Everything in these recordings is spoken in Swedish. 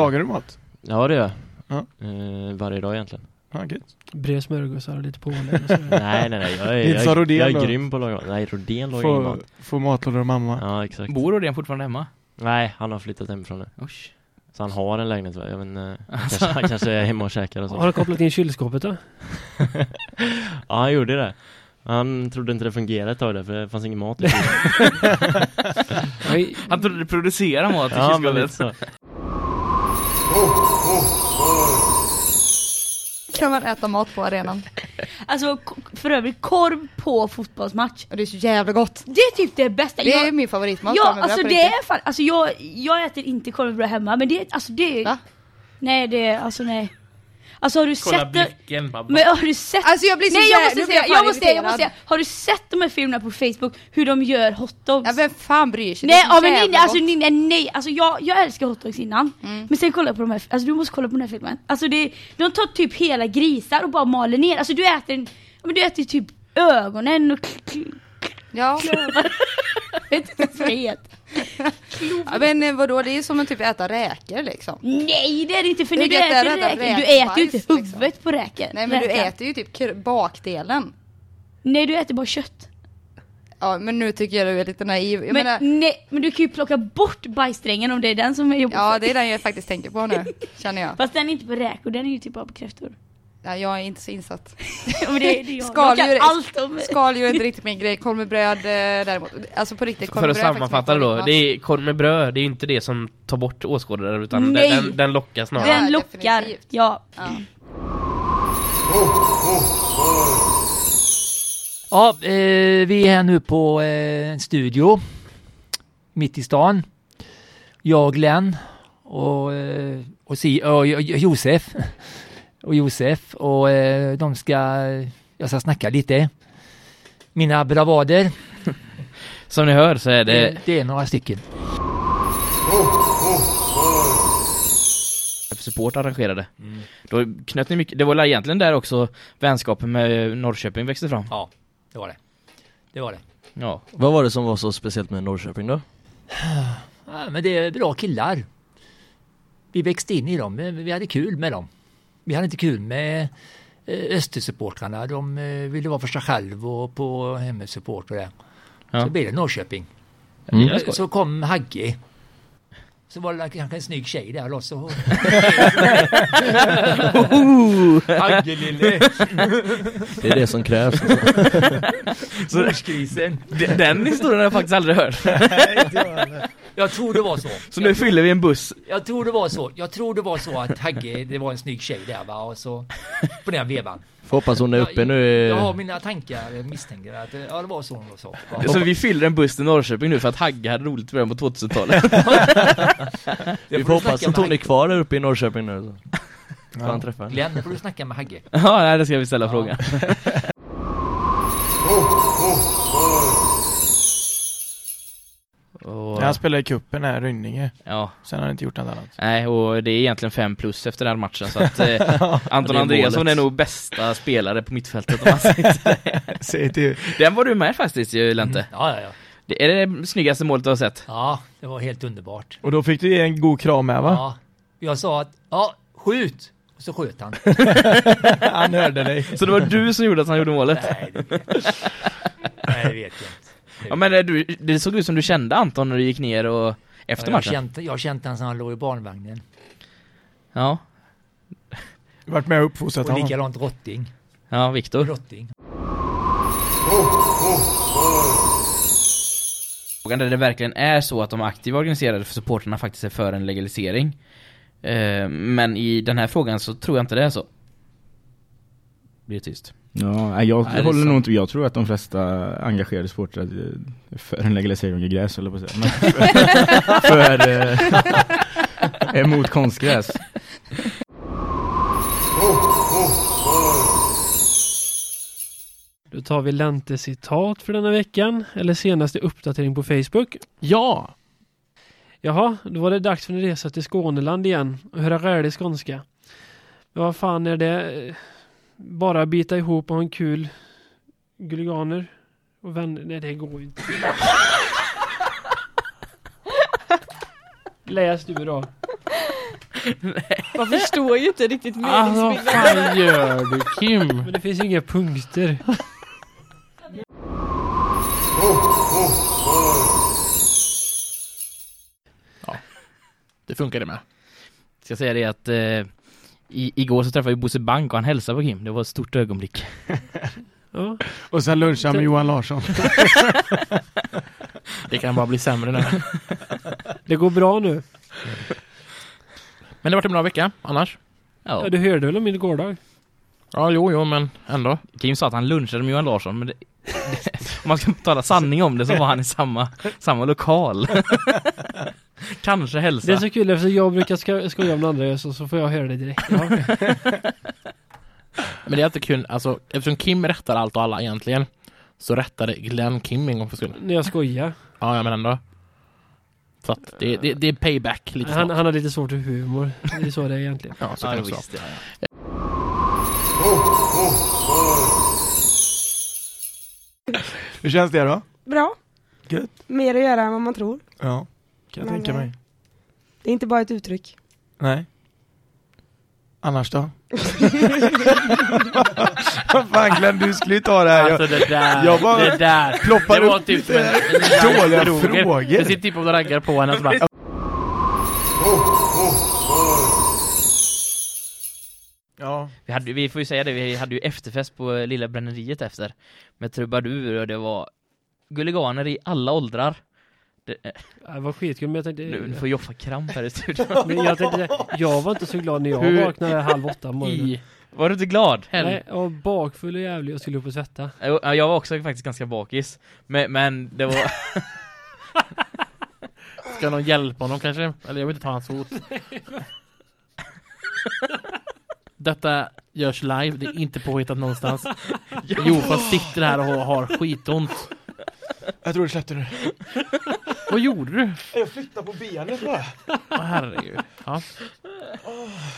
lagar du mat? Ja det gör jag. Ja. Eh, varje dag egentligen. Ja, gött. Bred smörgåsar och lite pålägg och så. nej nej nej, jag är, jag, Rodén jag är grym på att laga mat. Nej, Rodén lagar ingen mat. få matlådor av mamma. Ja exakt. Bor Rodén fortfarande hemma? Nej, han har flyttat hemifrån nu. Usch. Så han har en lägenhet va? Jag vet inte, Alltså. kanske, han kanske är hemma och käkar och så. Har du kopplat in kylskåpet då? Ja, han gjorde det. Han trodde inte det fungerade ett tag där, för det fanns ingen mat i. Nej, Han trodde du producerade mat i Ja, men kylskåpet. Kan man äta mat på arenan? Alltså k- för övrigt korv på fotbollsmatch. Och det är så jävla gott. Det är typ det bästa. Det är jag, min favoritmat. ja, alltså på det riktigt. är fan, alltså jag, jag äter inte korv med bröd hemma men det, alltså det Va? Nej det, alltså nej. Alltså har du Kolla sett blicken. Men har du sett? Alltså jag blir så Nej jag måste säga, fan jag måste säga, jag måste säga, har du sett de här filmerna på Facebook hur de gör hotdogs? Ja vem fan bryr sig? Nej, ja, men nej, alltså, nej, nej, alltså jag, jag älskar hotdogs innan Mm. Men sen kolla på de här, alltså du måste kolla på den här filmen Alltså det, de tar typ hela grisar och bara maler ner, alltså du äter en, men du äter typ ögonen och kl- kl- Ja. vet ja men eh, vadå, det är som att typ äta räkor liksom. Nej det är det inte för när du äter att räkor, äta du äter ju inte liksom? huvudet på räkor Nej men du räkan. äter ju typ bakdelen. Nej du äter bara kött Ja men nu tycker jag du är lite naiv. Jag men, menar, nej, men du kan ju plocka bort bajssträngen om det är den som är jobbig ja det är den jag faktiskt tänker på nu, känner jag. Fast den är inte på räkor, den är ju typ bara på kräftor Ja, jag är inte så insatt. Men det, det. Skaldjur- allt om Skaldjur är inte riktigt min grej, korv med bröd eh, däremot. Alltså på riktigt, korv För med att sammanfatta det då, det är korv med bröd, det är ju inte det som tar bort åskådare utan den, den, den lockar snarare. Den lockar, ja. Ja. Ja, eh, vi är här nu på eh, en studio mitt i stan. Jag, Glenn och, och, si, och Jo- Josef. Och Josef och eh, de ska, jag ska snacka lite. Mina bravader, Som ni hör så är det det, det är några stycken. support arrangerade. Då knöt ni mycket, det var väl egentligen där också vänskapen med Norrköping växte fram. Ja, det var det. Det var det. Ja. Vad var det som var så speciellt med Norrköping då? Ja, men det är bra killar. Vi växte in i dem, vi hade kul med dem. Vi hade inte kul med eh, Östersupportrarna. De eh, ville vara för sig själv och på hemmesupport och det. Ja. Så blev det Norrköping. Mm. Eh, Så kom Hagge. Så var det kanske en snygg tjej där då. Så... Hagge lille! Det är det som krävs. Så-. Den, historien har jag faktiskt aldrig hört. Jag tror det var så. Så nu fyller vi en buss. Jag tror det var så. Jag tror det var så att Hagge, det var en snygg tjej där va. Och så på den vevan. Får hoppas hon är uppe nu. Jag har mina tankar, jag misstänker att eh, ja, det var så hon sa. Ja. Så vi fyller en buss till Norrköping nu för att Hagge hade roligt i början på 2000-talet. Vi Det får hoppas att hon är kvar där uppe i Norrköping nu. Så. Får han träffa. Glenn, får du snacka med Hagge. ja, det ska vi ställa Ja. frågan. Och, Han spelade i cupen här, Rynninge. ja, Sen har han inte gjort något annat. nej, och det är egentligen fem plus efter den här matchen så att eh, Anton är Andreasson målet. är nog bästa spelare på mittfältet om. Säg till. Den var du med faktiskt ju, Lente. Ja, ja, ja. Det är det snyggaste målet du har sett? Ja, det var helt underbart. Och då fick du ge en god kram med va? Ja. Jag sa att, ja, skjut! Och så sköt han. Han hörde dig. Så det var du som gjorde att han gjorde målet? Nej, det vet jag. Nej, det vet jag inte. Ja men eh, du, det såg ut som du kände Anton när du gick ner och efter Ja, jag, matchen? känt, jag har känt han sedan han låg i barnvagnen. Ja, Varit med och uppfostrat Och honom. likadant Rotting. ja Viktor. Rotting. Frågan där det verkligen är så att de aktiva organiserade för supporterna faktiskt är för en legalisering. Eh, men i den här frågan så tror jag inte det är så. Blir det tyst. Ja, jag Nej, håller nog inte, jag tror att de flesta engagerade supportrar är för en legalisering av gräs eller på att säga. För, för eh, emot konstgräs. Då tar vi Lente citat för denna veckan, eller senaste uppdatering på Facebook. Ja! Jaha, då var det dags för en resa till Skåneland igen och höra rälig skånska. Men vad fan är det? Bara bita ihop och ha en kul guliganer och vänner? Nej, det går ju inte. Läs du då. Man förstår ju inte riktigt Ah, vad meningsbilden. fan gör du Kim? Men det finns ju inga punkter. Det funkar det med. Ska jag säga det att eh, i, igår så träffade vi Bosse Bank och han hälsade på Kim. Det var ett stort ögonblick. Ja. Och sen lunchar med Johan Larsson. Det kan bara bli sämre nu. Det går bra nu. Men det har varit en bra vecka, annars. Ja. Ja, du hörde väl om min gårdag? Ja, jo, jo, men ändå. Kim sa att han lunchade med Johan Larsson, men det, om man ska tala sanning om det så var han i samma, samma lokal. Kanske hälsa. Det är så kul eftersom jag brukar sko- skoja om andra så, så får jag höra det direkt. Ja. Men det är alltid kul, alltså eftersom Kim rättar allt och alla egentligen så rättade Glenn Kim en gång för skull. När jag skojar. Ja, ja men ändå. Så att det, det, det är payback lite Han, snart. han har lite svårt för humor. Det är så det är egentligen. Ja, så Ja, kan det vara. visst, ja, ja. Hur känns det då? Bra. Gött. Mer att göra än vad man tror. Ja, kan jag Men, tänka mig. Det är inte bara ett uttryck. Nej. Annars då? Fan Glenn, du skulle ju ta det här. Alltså det där, jag bara det där. ploppar Det var typ en, lite en dåliga droger. frågor. Det sitter typ och raggar på henne bara, Ja, Vi, hade, vi får ju säga det, vi hade ju efterfest på Lilla Bränneriet efter Med trubadur och det var Gulliganer i alla åldrar det, eh, Det var skitkul men jag tänkte... Nu får Joffa kramp här i studion Men jag tänkte, jag var inte så glad när jag Hur- vaknade halv åtta morgonen. i Var du inte glad? Nej, jag var bakfull och jävlig och skulle upp och svetta. Jag var också faktiskt ganska bakis Men, men det var Ska någon hjälpa honom kanske? Eller jag vill inte ta hans hot. Detta görs live, det är inte påhittat någonstans. Jofa sitter här och har, skitont. jag tror det släppte nu. Vad gjorde du? Jag flyttar på benet bara. Åh herregud. Ja.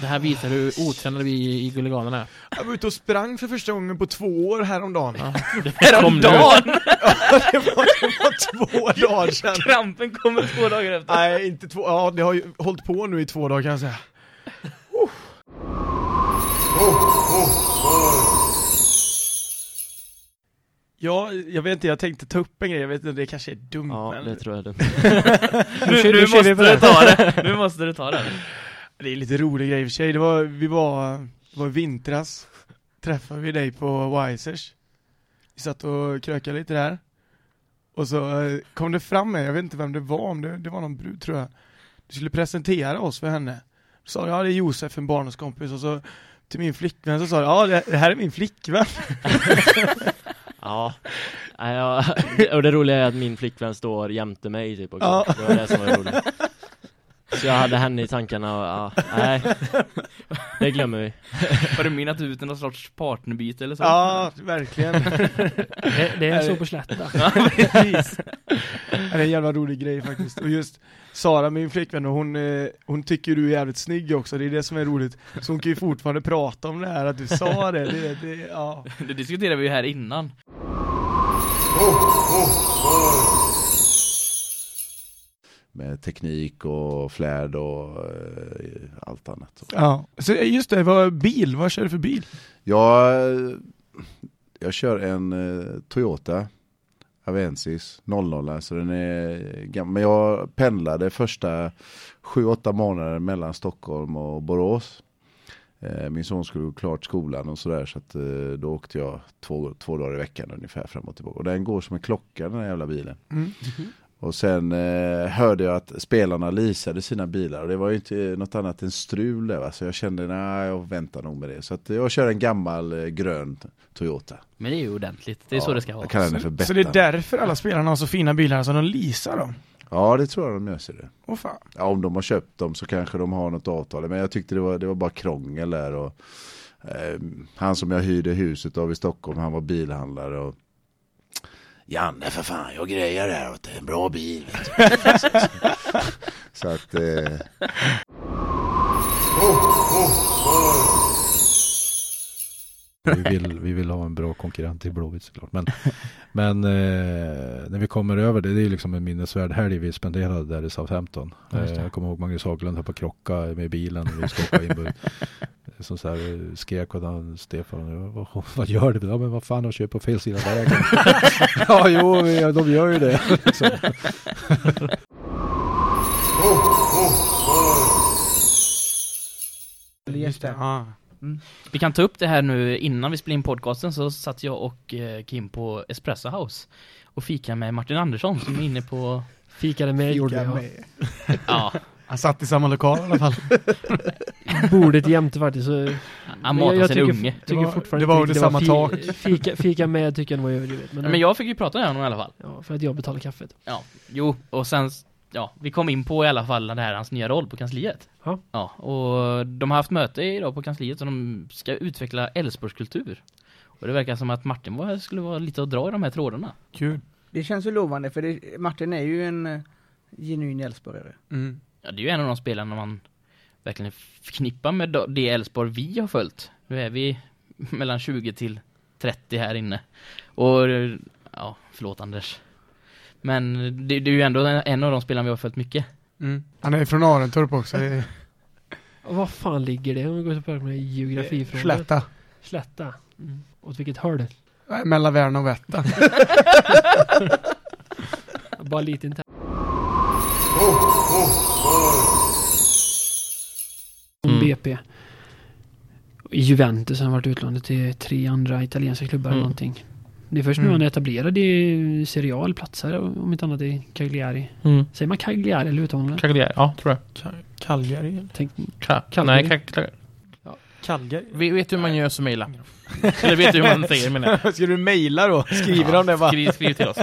Det här visar hur otränade vi i Gulliganerna är. Jag var ute och sprang för första gången på två år häromdagen. Ja. Det kom nu. Häromdagen! det, var, det var två dagar sedan. Krampen kommer två dagar efter Nej, inte två. Ja, det har ju hållit på nu i två dagar kan jag säga. Ja, jag vet inte, jag tänkte ta upp en grej, jag vet inte, det kanske är dumt Ja, men det tror jag. Nu, kör- nu nu vi måste du ta det, nu måste du ta det det är lite rolig grej i och för sig. Det var, vi var, det var i vintras, träffade vi dig på Wisers. Vi satt och krökade lite där. Och så eh, kom det fram en, jag vet inte vem det var, om det, det var någon brud tror jag. Du skulle presentera oss för henne. Då sa ja det är Josef, en barndomskompis, och så till min flickvän så sa jag, ja det här är min flickvän. Ja. Ja. Och det roliga är att min flickvän står jämte mig typ också. Ja. Det var det som var roligt. Så jag hade henne i tankarna och ja, nej. Det glömmer vi. Har du minnat ut någon sorts partnerbyte eller så? Ja, verkligen. Det, det är så på slätta. Ja, precis. Det är en jävla rolig grej faktiskt. Och just Sara, min flickvän, och hon, eh, hon tycker du är jävligt snygg också, det är det som är roligt. Så hon kan ju fortfarande prata om det här, att du sa det. det, det ja. Det diskuterade vi ju här innan med teknik och flärd och eh, allt annat. ja. Så just det, vad, bil, vad kör du för bil? Jag, jag kör en eh, Toyota Avensis 00, så den är gammal. Men jag pendlade första 7-8 månader mellan Stockholm och Borås. Eh, Min son skulle gå klart skolan och sådär så att eh, då åkte jag två, två dagar i veckan ungefär fram och tillbaka. Och den går som en klocka den här jävla bilen. Mm. Och sen eh, hörde jag att spelarna leasade sina bilar och det var ju inte något annat än strul där va? Så jag kände, nej jag väntar nog med det. Så att jag kör en gammal eh, grön Toyota. Men det är ju ordentligt, det är så det ska vara Jag kallar den för Så Bettan. det är därför alla spelarna har så fina bilar, så de leasar dem? Ja det tror jag de gör sig det. Åh fan. Ja, om de har köpt dem så kanske de har något avtal. Men jag tyckte det var, det var bara krångel där. Och, eh, han som jag hyrde huset av i Stockholm, han var bilhandlare. Och, Janne för fan, jag grejer det här åt dig. En bra bil. Vet du. så att... Eh, vi vill, vi vill ha en bra konkurrent till Blåvitt såklart. Men, men eh, när vi kommer över det, det är ju liksom en minnesvärd helg vi spenderade där i Southampton. Eh, jag kommer ihåg Magnus Haglund höll på att krocka med bilen när vi ska åka in. Som så här eh, skrek åt han Stefan, vad, vad gör du? Ja men vad fan, de kör på fel sida vägen. ja jo, de gör ju det. liksom. Just det. Ja. Vi kan ta upp det här nu innan vi spelar in podcasten så satt jag och eh, Kim på Espresso House och fika med Martin Andersson som är inne på Fikade med gjorde jag. med. Ja, Han satt i samma lokal i alla fall. Bordet jämte faktiskt. Så, han jag sin tycker- unge. tycker Det var- fortfarande det var under samma fi- tak. Fika, fika med tycker jag nog var överdrivet. Men, Men jag fick ju prata med honom i alla fall. ja, för att jag betalar kaffet. Ja, jo, och sen, ja, vi kom in på i alla fall det här hans nya roll på kansliet. Ja. Ja, och de har haft möte idag på kansliet och de ska utveckla Älvsborgskultur. Och det verkar som att Martin var, skulle vara lite att dra i de här trådarna. Kul. Det känns ju lovande för det, Martin är ju en eh, genuin Älvsborgare. Mm. Ja, det är ju en av de spelarna man verkligen förknippar med det Elfsborg vi har följt. Nu är vi mellan 20 till 30 här inne. Och, ja, förlåt Anders. Men det, det är ju ändå en, av de spelarna vi har följt mycket. Mm. Han är från Arentorp också. Och vad fan ligger det om vi går tillbaka med geografifrågor? Slätta. Slätta. Mm. Åt vilket håll? Mellan Värna och Vätta. Bara lite internt. Mm. BP. Juventus har varit utlånad till tre andra italienska klubbar eller Mm. någonting. Det är först nu Mm. han är etablerad i Serie A, eller om inte annat i Cagliari. Mm. Säger man Cagliari eller uttalar man? Cagliari, ja tror jag. Cagliari? Tänk, Ka- Cagliari. Nej, Cagliari? Vet, vet du hur man gör så mejla? Eller vet du hur man säger menar? Ska du mejla då? Skriver de det bara? Skriv, skriv till oss.